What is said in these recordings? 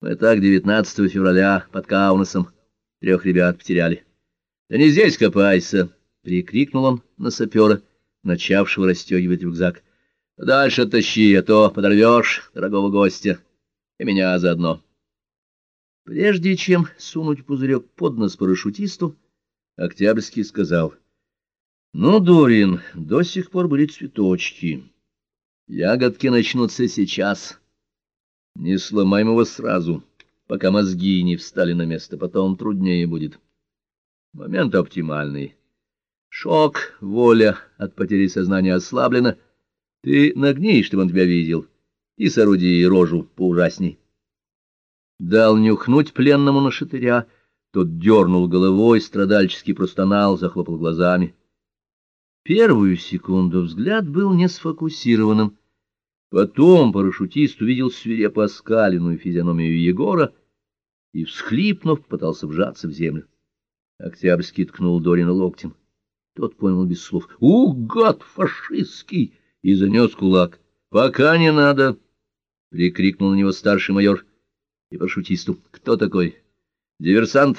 Мы так 19 февраля под Каунасом трех ребят потеряли. — Да не здесь копайся! — прикрикнул он на сапера, начавшего расстегивать рюкзак. — Дальше тащи, а то подорвешь дорогого гостя, и меня заодно. Прежде чем сунуть пузырек под нос парашютисту, Октябрьский сказал. — Ну, Дорин, до сих пор были цветочки. Ягодки начнутся сейчас. Не сломаем его сразу, пока мозги не встали на место, потом труднее будет. Момент оптимальный. Шок, воля от потери сознания ослаблена. Ты нагни, чтобы он тебя видел, и сооруди рожу поужасней. Дал нюхнуть пленному на шатыря. Тот дернул головой, страдальчески простонал, захлопал глазами. Первую секунду взгляд был не сфокусированным. Потом парашютист увидел свирепо оскаленную физиономию Егора и, всхлипнув, пытался вжаться в землю. Октябрьский ткнул Дорина локтем. Тот понял без слов. «Ух, гад фашистский!» и занес кулак. «Пока не надо!» — прикрикнул на него старший майор и парашютисту. «Кто такой? Диверсант?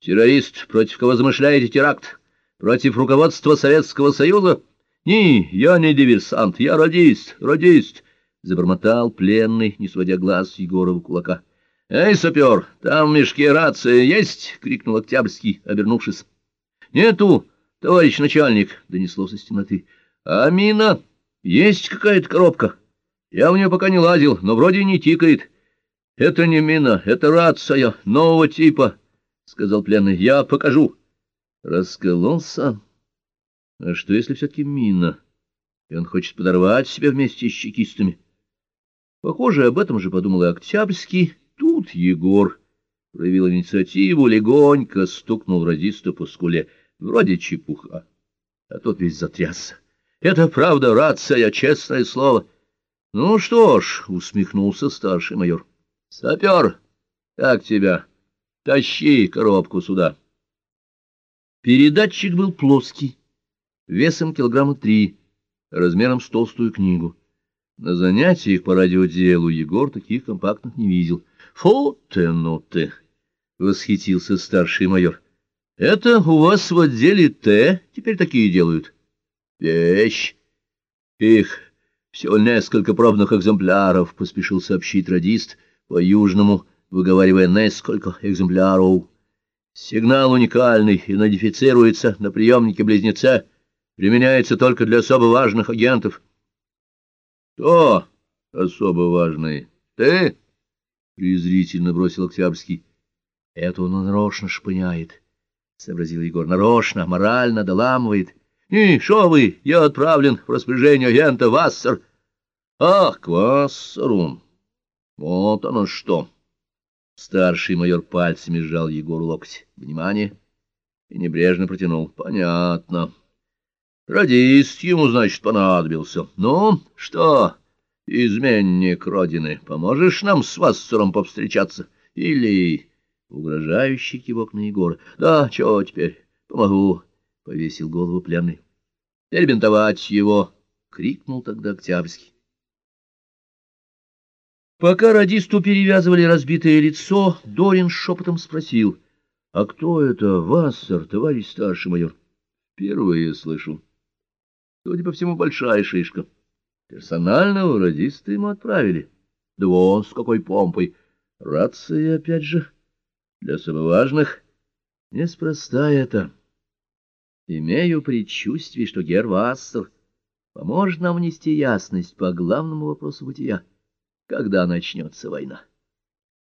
Террорист? Против кого замышляете теракт? Против руководства Советского Союза?» «Не, я не диверсант, я радист, радист!» — забормотал пленный, не сводя глаз Егорова кулака. «Эй, сапер, там в мешке рация есть?» — крикнул Октябрьский, обернувшись. «Нету, товарищ начальник!» — донесло со темноты. «А мина? Есть какая-то коробка? Я в нее пока не лазил, но вроде не тикает. Это не мина, это рация нового типа», — сказал пленный. «Я покажу». Раскололся. А что, если все-таки мина, и он хочет подорвать себя вместе с чекистами? Похоже, об этом же подумал и Октябрьский, Тут Егор проявил инициативу, легонько стукнул радиста по скуле. Вроде чепуха, а тот весь затрясся. Это правда, рация, честное слово. Ну что ж, усмехнулся старший майор. Сапер, как тебя? Тащи коробку сюда. Передатчик был плоский, весом килограмма три, размером с толстую книгу. На занятиях по радиоделу Егор таких компактных не видел. Фу ты, ну ты! — восхитился старший майор. — Это у вас в отделе Т теперь такие делают? — Вещь! Их всего несколько пробных экземпляров, — поспешил сообщить радист по-южному, выговаривая несколько экземпляров. Сигнал уникальный и модифицируется на приемнике-близнеце, применяется только для особо важных агентов. — Кто особо важный? Ты? — презрительно бросил Октябрьский. — Это он нарочно шпыняет, — сообразил Егор. — Нарочно, морально доламывает. — Не, шо вы, я отправлен в распоряжение агента Вассер. — Ах, к Вассеру! Вот оно что! Старший майор пальцами сжал Егору локоть. Внимание! И небрежно протянул. — Понятно. Радист ему, значит, понадобился. Ну, что... Изменник Родины, поможешь нам с Вассером повстречаться? Или... Угрожающий кивок на Егора. Да, чего теперь? Помогу, — повесил голову пленный. Перебинтовать его, — крикнул тогда Октябрьский. Пока радисту перевязывали разбитое лицо, Дорин шепотом спросил. — А кто это Вассер, товарищ старший майор? — Впервые слышу. Судя по всему, большая шишка. — Персонального радиста ему отправили. Да вон с какой помпой. Рация, опять же, для самых важных. Неспроста это. Имею предчувствие, что Гервассер поможет нам внести ясность по главному вопросу бытия. Когда начнется война?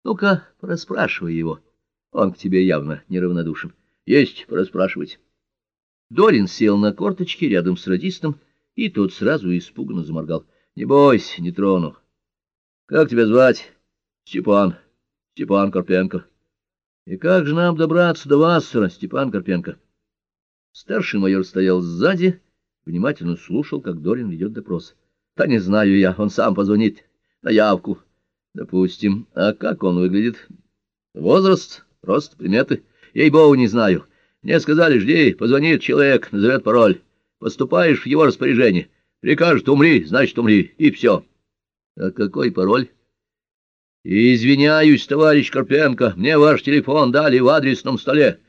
Ну-ка, проспрашивай его. Он к тебе явно неравнодушен. Есть проспрашивать. Дорин сел на корточки рядом с радистом, и тот сразу испуганно заморгал. — Не бойся, не трону. — Как тебя звать? — Степан. Степан Карпенко. — И как же нам добраться до Вассера, Степан Карпенко? Старший майор стоял сзади, внимательно слушал, как Дорин ведет допрос. — Да не знаю я, он сам позвонит на явку. — Допустим. А как он выглядит? — Возраст, рост, приметы? — Ей-богу, не знаю. Мне сказали, жди, позвонит человек, назовет пароль. Поступаешь в его распоряжение. Прикажет умри, значит умри, и все. А какой пароль? Извиняюсь, товарищ Карпенко, мне ваш телефон дали в адресном столе.